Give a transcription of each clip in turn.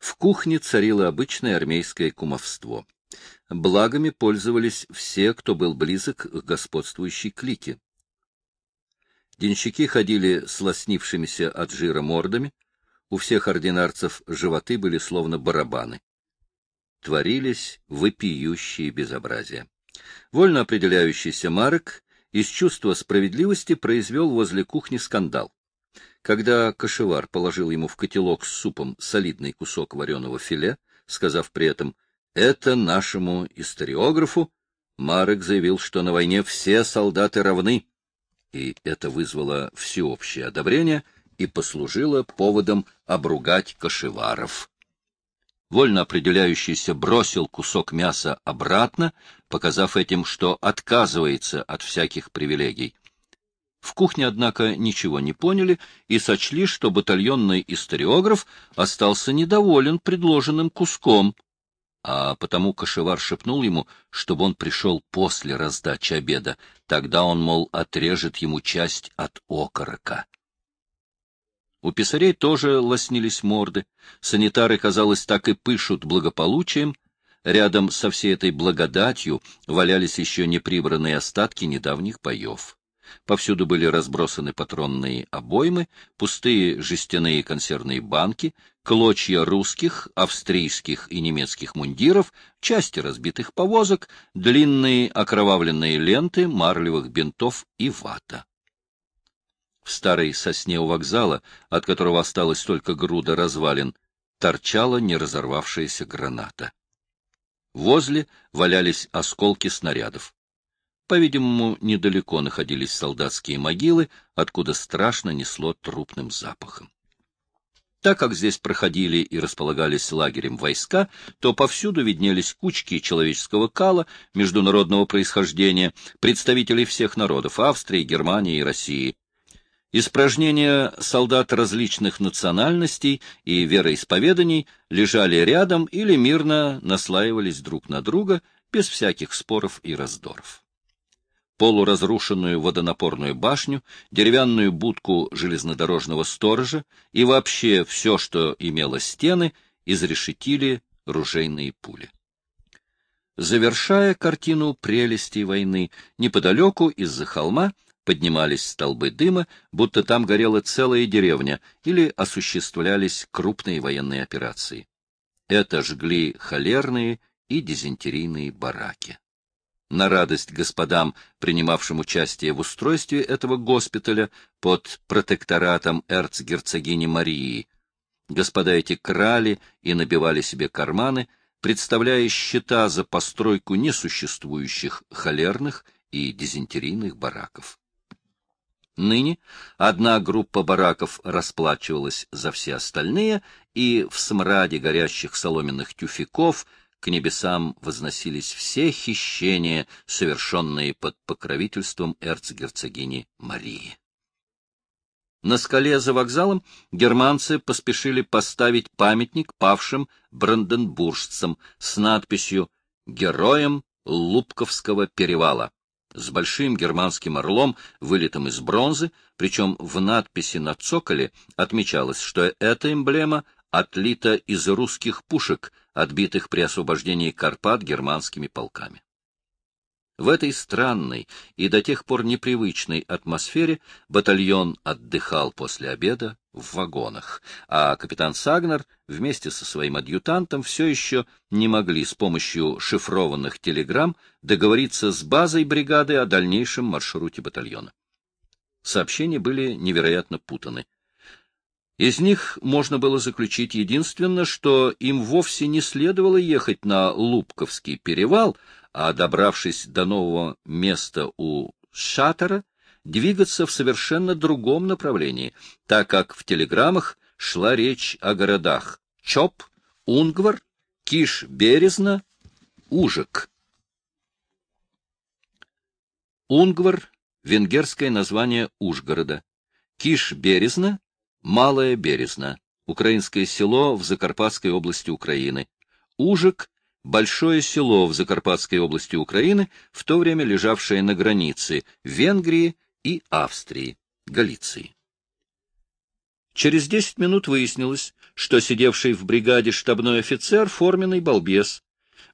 В кухне царило обычное армейское кумовство. Благами пользовались все, кто был близок к господствующей клике. Денщики ходили с лоснившимися от жира мордами, у всех ординарцев животы были словно барабаны. Творились вопиющие безобразия. Вольно определяющийся Марек из чувства справедливости произвел возле кухни скандал. Когда кошевар положил ему в котелок с супом солидный кусок вареного филе, сказав при этом «это нашему историографу», Марек заявил, что на войне все солдаты равны, и это вызвало всеобщее одобрение и послужило поводом обругать кошеваров. Вольно определяющийся бросил кусок мяса обратно, показав этим, что отказывается от всяких привилегий. В кухне, однако, ничего не поняли и сочли, что батальонный историограф остался недоволен предложенным куском, а потому кошевар шепнул ему, чтобы он пришел после раздачи обеда, тогда он, мол, отрежет ему часть от окорока. У писарей тоже лоснились морды, санитары, казалось, так и пышут благополучием, рядом со всей этой благодатью валялись еще неприбранные остатки недавних боев. Повсюду были разбросаны патронные обоймы, пустые жестяные консервные банки, клочья русских, австрийских и немецких мундиров, части разбитых повозок, длинные окровавленные ленты марлевых бинтов и вата. В старой сосне у вокзала, от которого осталась только груда развалин, торчала неразорвавшаяся граната. Возле валялись осколки снарядов. По-видимому, недалеко находились солдатские могилы, откуда страшно несло трупным запахом. Так как здесь проходили и располагались лагерем войска, то повсюду виднелись кучки человеческого кала международного происхождения, представителей всех народов Австрии, Германии и России. Испражнения солдат различных национальностей и вероисповеданий лежали рядом или мирно наслаивались друг на друга без всяких споров и раздоров полуразрушенную водонапорную башню, деревянную будку железнодорожного сторожа и вообще все, что имело стены, изрешетили ружейные пули. Завершая картину прелестей войны, неподалеку из-за холма поднимались столбы дыма, будто там горела целая деревня или осуществлялись крупные военные операции. Это жгли холерные и дизентерийные бараки на радость господам, принимавшим участие в устройстве этого госпиталя под протекторатом эрцгерцогини Марии. Господа эти крали и набивали себе карманы, представляя счета за постройку несуществующих холерных и дизентерийных бараков. Ныне одна группа бараков расплачивалась за все остальные, и в смраде горящих соломенных тюфяков — к небесам возносились все хищения, совершенные под покровительством эрцгерцогини Марии. На скале за вокзалом германцы поспешили поставить памятник павшим бранденбуржцам с надписью «Героям Лубковского перевала» с большим германским орлом, вылитым из бронзы, причем в надписи на цоколе отмечалось, что эта эмблема отлита из русских пушек, отбитых при освобождении Карпат германскими полками. В этой странной и до тех пор непривычной атмосфере батальон отдыхал после обеда в вагонах, а капитан Сагнер вместе со своим адъютантом все еще не могли с помощью шифрованных телеграмм договориться с базой бригады о дальнейшем маршруте батальона. Сообщения были невероятно путаны. Из них можно было заключить единственно, что им вовсе не следовало ехать на Лубковский перевал, а, добравшись до нового места у Шатера, двигаться в совершенно другом направлении, так как в телеграммах шла речь о городах Чоп, Унгвар, Киш-Березна, Ужик. Унгвар — венгерское название Ужгорода. Киш-Березна Малая Березна, украинское село в Закарпатской области Украины. Ужик — большое село в Закарпатской области Украины, в то время лежавшее на границе Венгрии и Австрии, Галиции. Через десять минут выяснилось, что сидевший в бригаде штабной офицер — форменный балбес.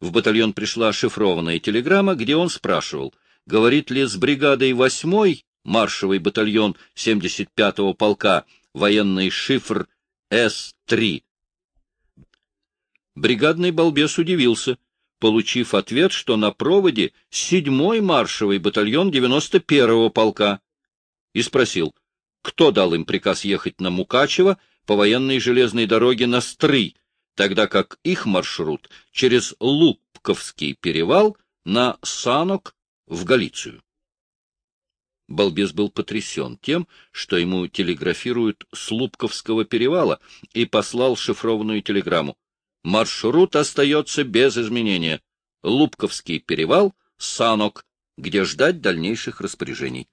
В батальон пришла шифрованная телеграмма, где он спрашивал, говорит ли с бригадой 8-й маршевый батальон 75-го полка военный шифр С-3. Бригадный балбес удивился, получив ответ, что на проводе 7-й маршевый батальон 91-го полка, и спросил, кто дал им приказ ехать на Мукачево по военной железной дороге на Стрый, тогда как их маршрут через Лупковский перевал на Санок в Галицию. Балбес был потрясен тем, что ему телеграфируют с Лупковского перевала, и послал шифрованную телеграмму. Маршрут остается без изменения. Лупковский перевал, Санок, где ждать дальнейших распоряжений.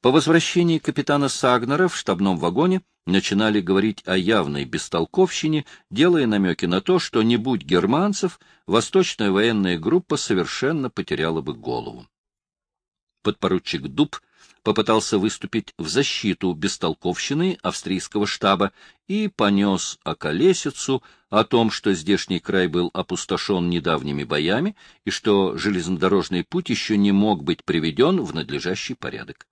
По возвращении капитана Сагнера в штабном вагоне начинали говорить о явной бестолковщине, делая намеки на то, что не будь германцев, восточная военная группа совершенно потеряла бы голову. Подпоручик Дуб попытался выступить в защиту бестолковщины австрийского штаба и понес околесицу о том, что здешний край был опустошен недавними боями и что железнодорожный путь еще не мог быть приведен в надлежащий порядок.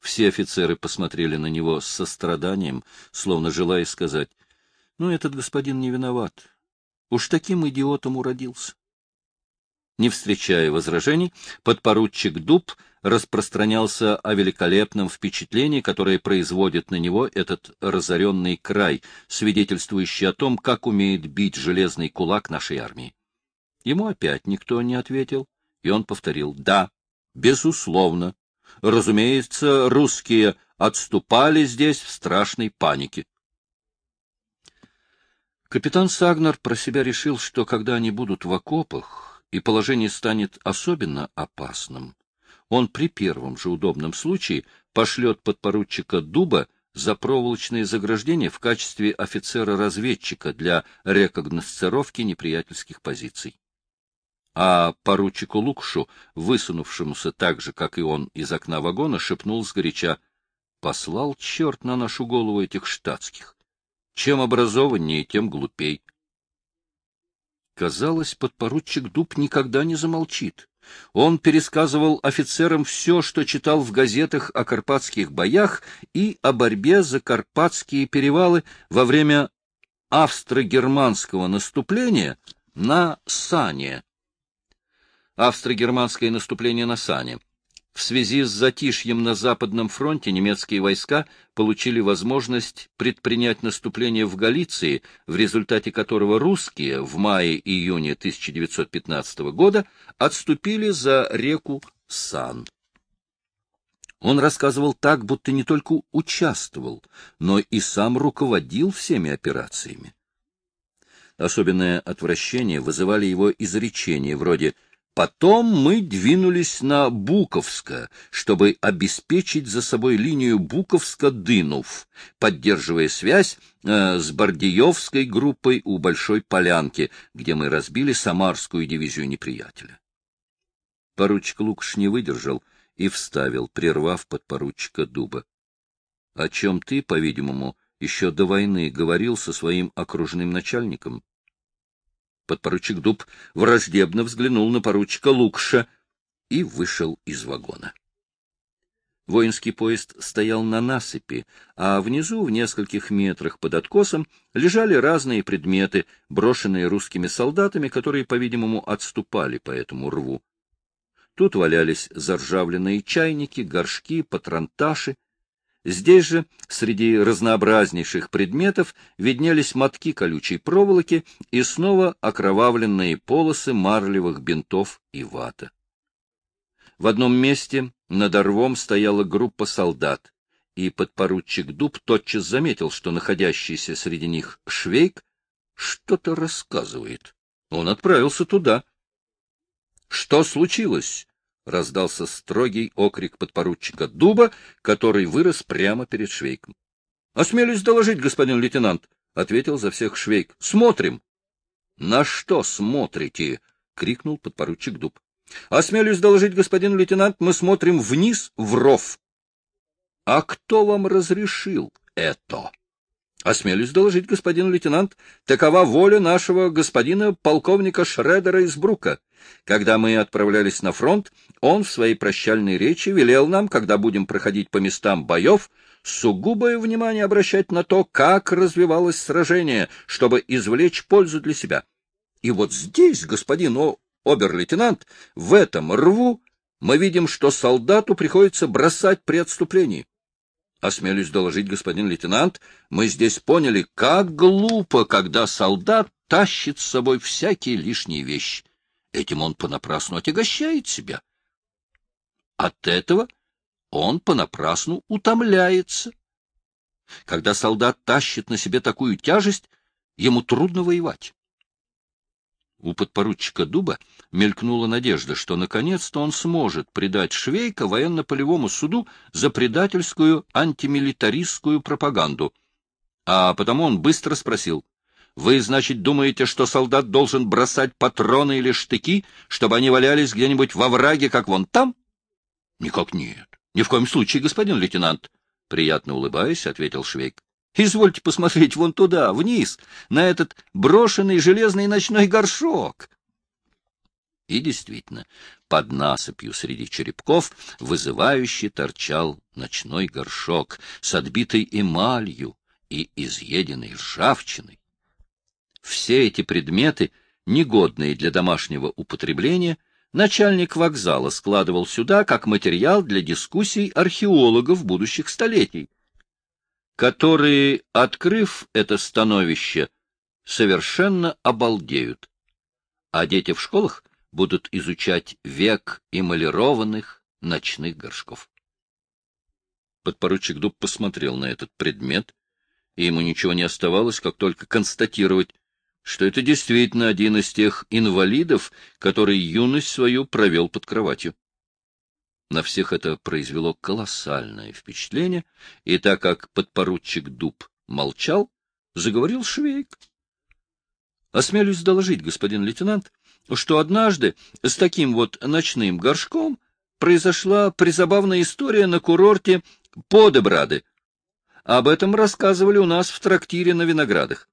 Все офицеры посмотрели на него с состраданием, словно желая сказать, «Ну, этот господин не виноват. Уж таким идиотом уродился». Не встречая возражений, подпоручик Дуб распространялся о великолепном впечатлении, которое производит на него этот разоренный край, свидетельствующий о том, как умеет бить железный кулак нашей армии. Ему опять никто не ответил, и он повторил «Да, безусловно, Разумеется, русские отступали здесь в страшной панике. Капитан Сагнер про себя решил, что когда они будут в окопах, и положение станет особенно опасным, он при первом же удобном случае пошлет подпоручика Дуба за проволочные заграждения в качестве офицера-разведчика для рекогносцировки неприятельских позиций а поручику Лукшу, высунувшемуся так же, как и он, из окна вагона, шепнул сгоряча, «Послал черт на нашу голову этих штатских! Чем образованнее, тем глупей!» Казалось, подпоручик Дуб никогда не замолчит. Он пересказывал офицерам все, что читал в газетах о карпатских боях и о борьбе за карпатские перевалы во время австро-германского наступления на Сане австро-германское наступление на Сане. В связи с затишьем на Западном фронте немецкие войска получили возможность предпринять наступление в Галиции, в результате которого русские в мае-июне 1915 года отступили за реку Сан. Он рассказывал так, будто не только участвовал, но и сам руководил всеми операциями. Особенное отвращение вызывали его изречения вроде Потом мы двинулись на Буковско, чтобы обеспечить за собой линию Буковска-Дынув, поддерживая связь э, с Бардиевской группой у Большой Полянки, где мы разбили Самарскую дивизию неприятеля. Поручик Лукаш не выдержал и вставил, прервав подпоручика Дуба. — О чем ты, по-видимому, еще до войны говорил со своим окружным начальником? Подпоручик Дуб враждебно взглянул на поручика Лукша и вышел из вагона. Воинский поезд стоял на насыпи, а внизу, в нескольких метрах под откосом, лежали разные предметы, брошенные русскими солдатами, которые, по-видимому, отступали по этому рву. Тут валялись заржавленные чайники, горшки, патронташи, Здесь же, среди разнообразнейших предметов, виднелись мотки колючей проволоки и снова окровавленные полосы марлевых бинтов и вата. В одном месте над орвом стояла группа солдат, и подпоручик Дуб тотчас заметил, что находящийся среди них Швейк что-то рассказывает. Он отправился туда. — Что случилось? — раздался строгий окрик подпоручика Дуба, который вырос прямо перед Швейком. — Осмелюсь доложить, господин лейтенант, — ответил за всех Швейк. — Смотрим. — На что смотрите? — крикнул подпоручик Дуб. — Осмелюсь доложить, господин лейтенант, мы смотрим вниз в ров. — А кто вам разрешил это? Осмелюсь доложить, господин лейтенант, такова воля нашего господина полковника Шредера из Брука. Когда мы отправлялись на фронт, он в своей прощальной речи велел нам, когда будем проходить по местам боев, сугубое внимание обращать на то, как развивалось сражение, чтобы извлечь пользу для себя. И вот здесь, господин обер-лейтенант, в этом рву мы видим, что солдату приходится бросать при отступлении. Осмелюсь доложить, господин лейтенант, мы здесь поняли, как глупо, когда солдат тащит с собой всякие лишние вещи. Этим он понапрасну отягощает себя. От этого он понапрасну утомляется. Когда солдат тащит на себе такую тяжесть, ему трудно воевать. У подпоручика Дуба мелькнула надежда, что наконец-то он сможет предать Швейка военно-полевому суду за предательскую антимилитаристскую пропаганду. А потому он быстро спросил, «Вы, значит, думаете, что солдат должен бросать патроны или штыки, чтобы они валялись где-нибудь во враге, как вон там?» «Никак нет. Ни в коем случае, господин лейтенант», — приятно улыбаясь, ответил Швейк. Извольте посмотреть вон туда, вниз, на этот брошенный железный ночной горшок. И действительно, под насыпью среди черепков вызывающе торчал ночной горшок с отбитой эмалью и изъеденной ржавчиной. Все эти предметы, негодные для домашнего употребления, начальник вокзала складывал сюда как материал для дискуссий археологов будущих столетий которые, открыв это становище, совершенно обалдеют, а дети в школах будут изучать век эмалированных ночных горшков. Подпоручик Дуб посмотрел на этот предмет, и ему ничего не оставалось, как только констатировать, что это действительно один из тех инвалидов, который юность свою провел под кроватью. На всех это произвело колоссальное впечатление, и так как подпоручик Дуб молчал, заговорил Швейк. Осмелюсь доложить, господин лейтенант, что однажды с таким вот ночным горшком произошла призабавная история на курорте Подебрады. Об этом рассказывали у нас в трактире на Виноградах.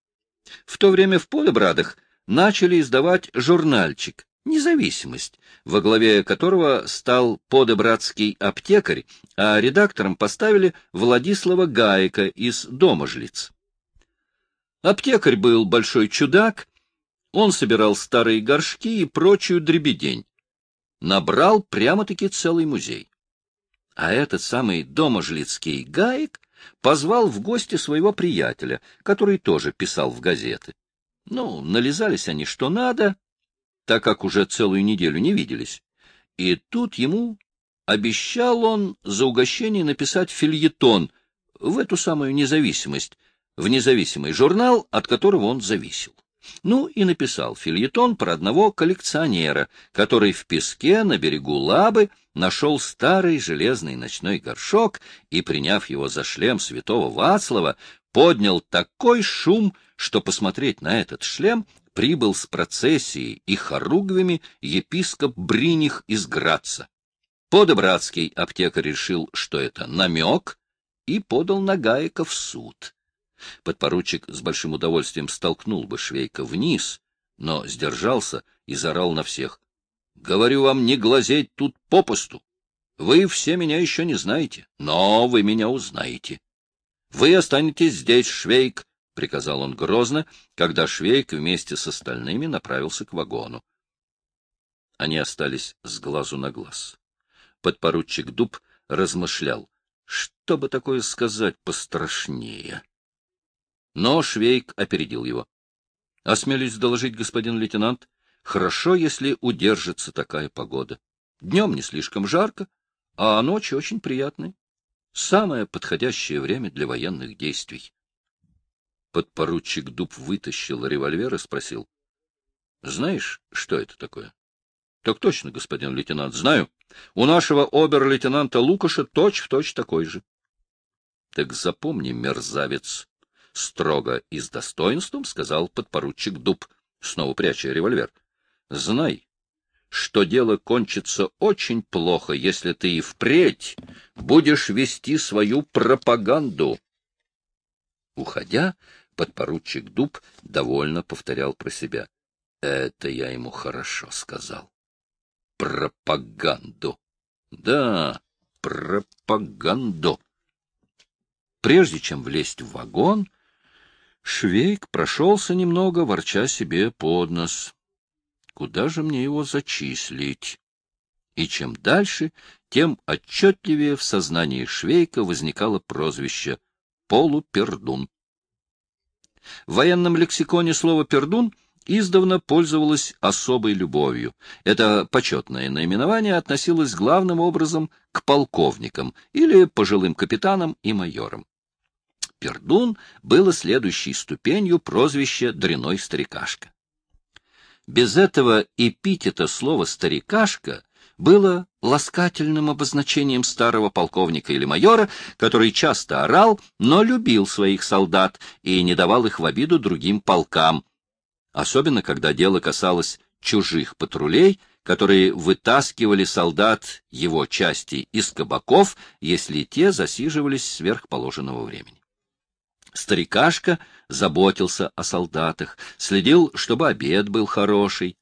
В то время в Подебрадах начали издавать журнальчик независимость, во главе которого стал подобратский аптекарь, а редактором поставили Владислава Гаека из Доможлиц. Аптекарь был большой чудак, он собирал старые горшки и прочую дребедень. Набрал прямо-таки целый музей. А этот самый доможлицкий Гаек позвал в гости своего приятеля, который тоже писал в газеты. Ну, нализались они что надо, так как уже целую неделю не виделись. И тут ему обещал он за угощение написать фильетон в эту самую независимость, в независимый журнал, от которого он зависел. Ну и написал фильетон про одного коллекционера, который в песке на берегу Лабы нашел старый железный ночной горшок и, приняв его за шлем святого Вацлава, поднял такой шум, что посмотреть на этот шлем прибыл с процессией и хоругвями епископ Бриних из Граца. Подобратский аптекарь решил, что это намек, и подал Нагаека в суд. Подпоручик с большим удовольствием столкнул бы Швейка вниз, но сдержался и заорал на всех. — Говорю вам, не глазеть тут попусту. Вы все меня еще не знаете, но вы меня узнаете. Вы останетесь здесь, Швейк, — приказал он грозно, когда Швейк вместе с остальными направился к вагону. Они остались с глазу на глаз. Подпоручик Дуб размышлял, что бы такое сказать пострашнее. Но Швейк опередил его. — Осмелюсь доложить, господин лейтенант, хорошо, если удержится такая погода. Днем не слишком жарко, а ночью очень приятной. Самое подходящее время для военных действий. Подпоручик Дуб вытащил револьвер и спросил. — Знаешь, что это такое? — Так точно, господин лейтенант, знаю. У нашего обер-лейтенанта Лукаша точь-в-точь точь такой же. — Так запомни, мерзавец, — строго и с достоинством сказал подпоручик Дуб, снова пряча револьвер. — Знай, что дело кончится очень плохо, если ты и впредь будешь вести свою пропаганду. Уходя, подпоручик Дуб довольно повторял про себя. Это я ему хорошо сказал. Пропаганду. Да, пропаганду. Прежде чем влезть в вагон, Швейк прошелся немного, ворча себе под нос. Куда же мне его зачислить? И чем дальше, тем отчетливее в сознании Швейка возникало прозвище «полупердун». В военном лексиконе слово «пердун» издавна пользовалось особой любовью. Это почетное наименование относилось главным образом к полковникам или пожилым капитанам и майорам. Пердун было следующей ступенью прозвища «дряной старикашка». Без этого эпитета слова «старикашка» было ласкательным обозначением старого полковника или майора, который часто орал, но любил своих солдат и не давал их в обиду другим полкам, особенно когда дело касалось чужих патрулей, которые вытаскивали солдат его части из кабаков, если те засиживались сверх положенного времени. Старикашка заботился о солдатах, следил, чтобы обед был хороший.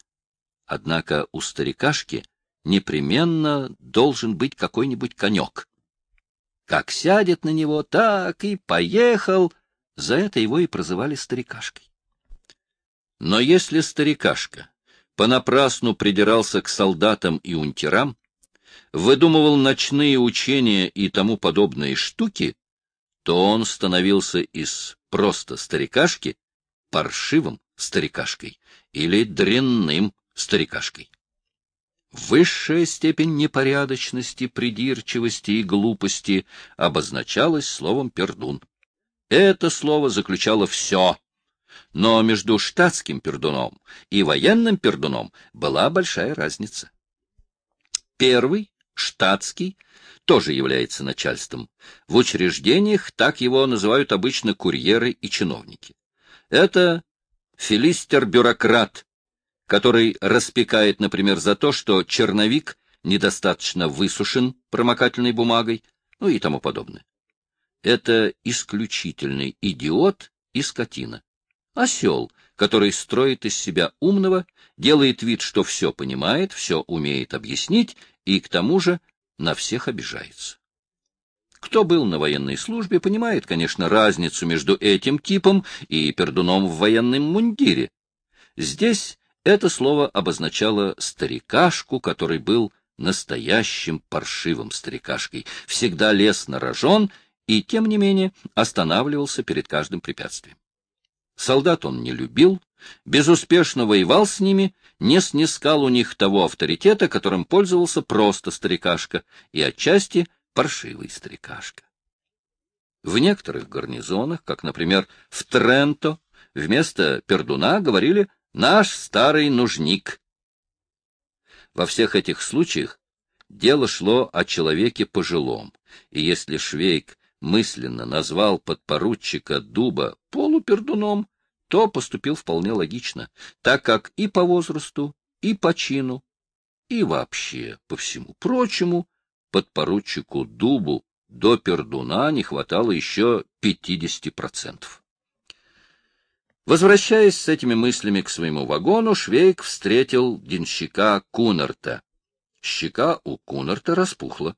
Однако у старикашки непременно должен быть какой-нибудь конек. Как сядет на него, так и поехал. За это его и прозывали старикашкой. Но если старикашка понапрасну придирался к солдатам и унтерам, выдумывал ночные учения и тому подобные штуки, то он становился из просто старикашки паршивым старикашкой или дрянным старикашкой. Высшая степень непорядочности, придирчивости и глупости обозначалась словом «пердун». Это слово заключало все, но между штатским пердуном и военным пердуном была большая разница. Первый, штатский, тоже является начальством. В учреждениях так его называют обычно курьеры и чиновники. Это филистер-бюрократ, который распекает, например, за то, что черновик недостаточно высушен промокательной бумагой, ну и тому подобное. Это исключительный идиот и скотина. Осел, который строит из себя умного, делает вид, что все понимает, все умеет объяснить и, к тому же, на всех обижается. Кто был на военной службе, понимает, конечно, разницу между этим типом и пердуном в военном мундире. Здесь это слово обозначало старикашку, который был настоящим паршивым старикашкой, всегда лез на рожон и, тем не менее, останавливался перед каждым препятствием. Солдат он не любил, безуспешно воевал с ними, не снискал у них того авторитета, которым пользовался просто старикашка и отчасти паршивый старикашка. В некоторых гарнизонах, как, например, в Тренто, вместо пердуна говорили Наш старый нужник. Во всех этих случаях дело шло о человеке пожилом, и если Швейк мысленно назвал подпоручика Дуба полупердуном, то поступил вполне логично, так как и по возрасту, и по чину, и вообще по всему прочему подпоручику Дубу до пердуна не хватало еще 50%. Возвращаясь с этими мыслями к своему вагону, Швейк встретил денщика Кунарта. Щека у Кунарта распухла.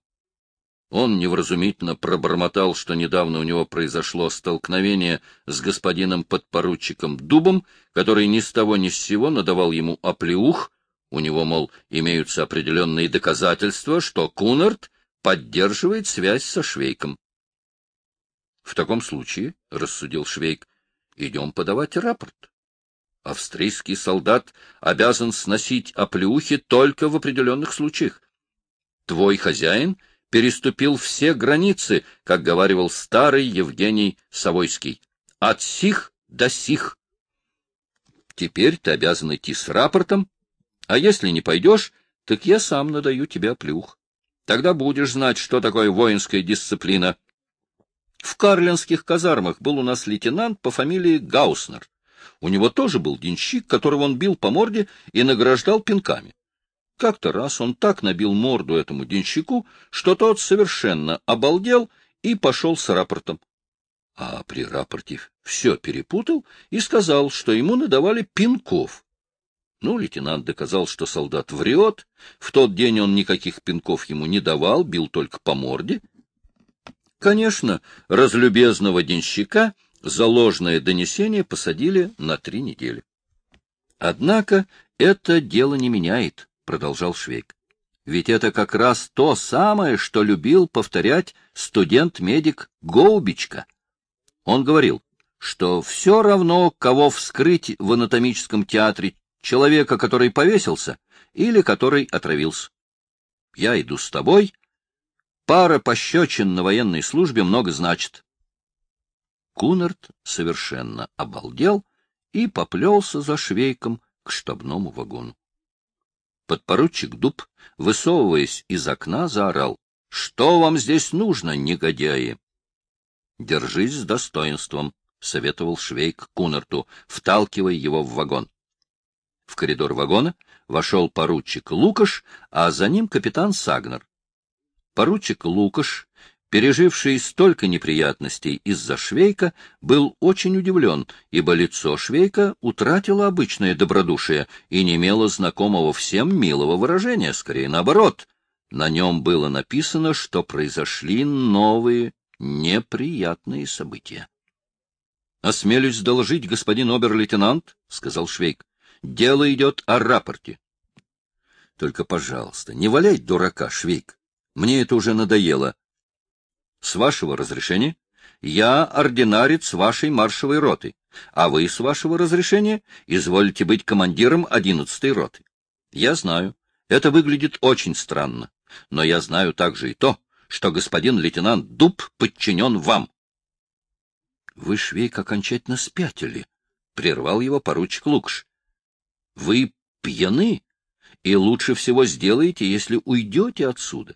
Он невразумительно пробормотал, что недавно у него произошло столкновение с господином подпоручиком Дубом, который ни с того ни с сего надавал ему оплеух. У него, мол, имеются определенные доказательства, что Кунарт поддерживает связь со Швейком. — В таком случае, — рассудил Швейк, идем подавать рапорт. Австрийский солдат обязан сносить оплеухи только в определенных случаях. Твой хозяин переступил все границы, как говаривал старый Евгений Савойский, от сих до сих. Теперь ты обязан идти с рапортом, а если не пойдешь, так я сам надаю тебе оплюх. Тогда будешь знать, что такое воинская дисциплина. В карлинских казармах был у нас лейтенант по фамилии Гауснер. У него тоже был денщик, которого он бил по морде и награждал пинками. Как-то раз он так набил морду этому денщику, что тот совершенно обалдел и пошел с рапортом. А при рапорте все перепутал и сказал, что ему надавали пинков. Ну, лейтенант доказал, что солдат врет. В тот день он никаких пинков ему не давал, бил только по морде. Конечно, разлюбезного денщика за ложное донесение посадили на три недели. Однако это дело не меняет, — продолжал Швейк. Ведь это как раз то самое, что любил повторять студент-медик Гоубичка. Он говорил, что все равно, кого вскрыть в анатомическом театре, человека, который повесился, или который отравился. Я иду с тобой. Пара пощечин на военной службе много значит. Кунарт совершенно обалдел и поплелся за швейком к штабному вагону. Подпоручик Дуб, высовываясь из окна, заорал. — Что вам здесь нужно, негодяи? — Держись с достоинством, — советовал Швейк Кунарту, вталкивая его в вагон. В коридор вагона вошел поручик Лукаш, а за ним капитан Сагнер. Поручик Лукаш переживший столько неприятностей из-за Швейка, был очень удивлен, ибо лицо Швейка утратило обычное добродушие и не имело знакомого всем милого выражения, скорее наоборот. На нем было написано, что произошли новые неприятные события. — Осмелюсь доложить, господин обер-лейтенант, — сказал Швейк, — дело идет о рапорте. — Только, пожалуйста, не валяй дурака, Швейк. Мне это уже надоело. С вашего разрешения, я ординарец вашей маршевой роты, а вы, с вашего разрешения, изволите быть командиром одиннадцатой роты. Я знаю, это выглядит очень странно, но я знаю также и то, что господин лейтенант Дуб подчинен вам. — Вы, Швейк, окончательно спятили, — прервал его поручик Лукш. — Вы пьяны, и лучше всего сделаете, если уйдете отсюда.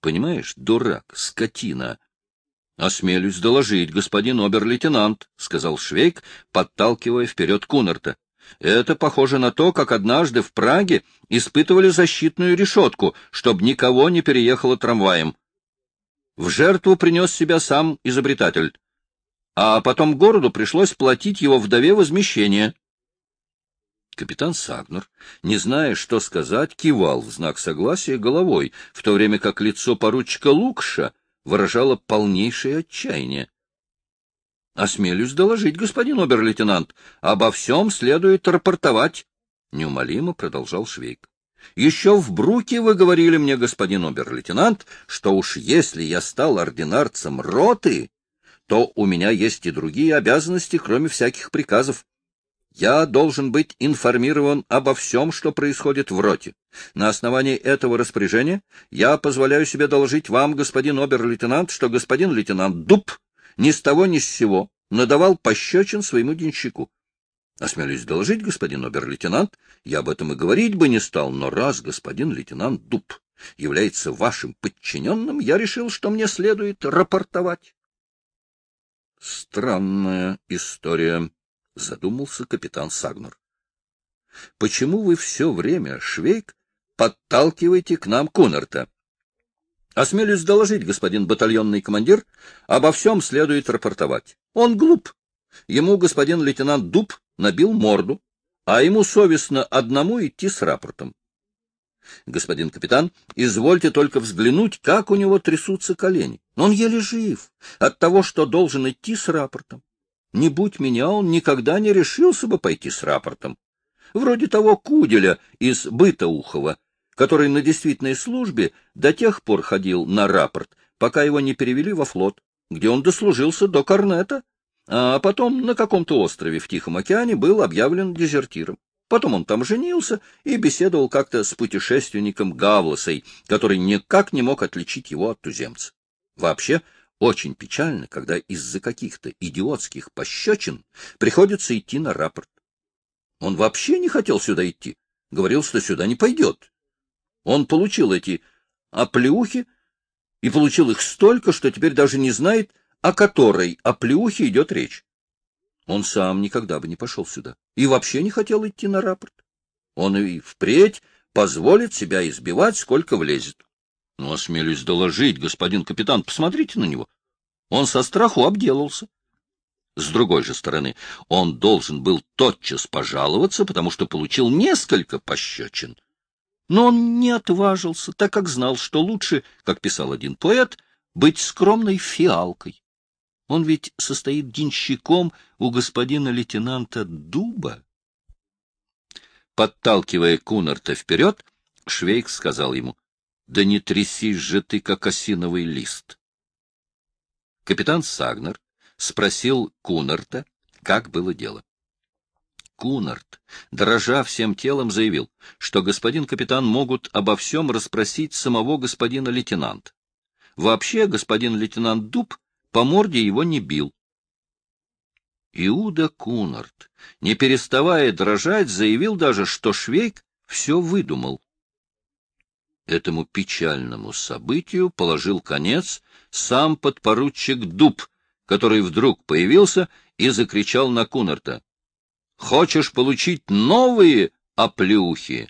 Понимаешь, дурак, скотина. — Осмелюсь доложить, господин обер-лейтенант, — сказал Швейк, подталкивая вперед Кунарта. — Это похоже на то, как однажды в Праге испытывали защитную решетку, чтобы никого не переехало трамваем. В жертву принес себя сам изобретатель. А потом городу пришлось платить его вдове возмещение. Капитан Сагнер, не зная, что сказать, кивал в знак согласия головой, в то время как лицо поручика Лукша выражало полнейшее отчаяние. — Осмелюсь доложить, господин обер-лейтенант, обо всем следует рапортовать, — неумолимо продолжал Швейк. — Еще в Бруке вы говорили мне, господин обер-лейтенант, что уж если я стал ординарцем роты, то у меня есть и другие обязанности, кроме всяких приказов. Я должен быть информирован обо всем, что происходит в роте. На основании этого распоряжения я позволяю себе доложить вам, господин обер-лейтенант, что господин лейтенант Дуб ни с того ни с сего надавал пощечин своему денщику. Осмелюсь доложить, господин обер-лейтенант, я об этом и говорить бы не стал, но раз господин лейтенант Дуб является вашим подчиненным, я решил, что мне следует рапортовать. Странная история, — задумался капитан Сагнер. — Почему вы все время, Швейк, подталкиваете к нам Кунарта? — Осмелюсь доложить, господин батальонный командир, обо всем следует рапортовать. Он глуп. Ему господин лейтенант Дуб набил морду, а ему совестно одному идти с рапортом. Господин капитан, извольте только взглянуть, как у него трясутся колени. Он еле жив от того, что должен идти с рапортом. Не будь меня, он никогда не решился бы пойти с рапортом. Вроде того Куделя из Бытоухова, который на действительной службе до тех пор ходил на рапорт, пока его не перевели во флот, где он дослужился до корнета, а потом на каком-то острове в Тихом океане был объявлен дезертиром. Потом он там женился и беседовал как-то с путешественником Гавлосой, который никак не мог отличить его от туземца. Вообще, очень печально, когда из-за каких-то идиотских пощечин приходится идти на рапорт. Он вообще не хотел сюда идти, говорил, что сюда не пойдет. Он получил эти оплеухи и получил их столько, что теперь даже не знает, о которой оплеухе идет речь. Он сам никогда бы не пошел сюда и вообще не хотел идти на рапорт. Он и впредь позволит себя избивать, сколько влезет. Ну, осмелюсь доложить, господин капитан, посмотрите на него. Он со страху обделался. С другой же стороны, он должен был тотчас пожаловаться, потому что получил несколько пощечин. Но он не отважился, так как знал, что лучше, как писал один поэт, быть скромной фиалкой. Он ведь состоит денщиком у господина лейтенанта Дуба. Подталкивая Кунарта вперед, Швейк сказал ему, — Да не трясись же ты, как осиновый лист. Капитан Сагнер спросил Кунарта, как было дело. Кунарт, дрожа всем телом, заявил, что господин капитан могут обо всем расспросить самого господина лейтенанта. Вообще господин лейтенант Дуб по морде его не бил. Иуда Кунарт, не переставая дрожать, заявил даже, что Швейк все выдумал. Этому печальному событию положил конец сам подпоручик Дуб, который вдруг появился и закричал на Кунарта. Хочешь получить новые оплеухи?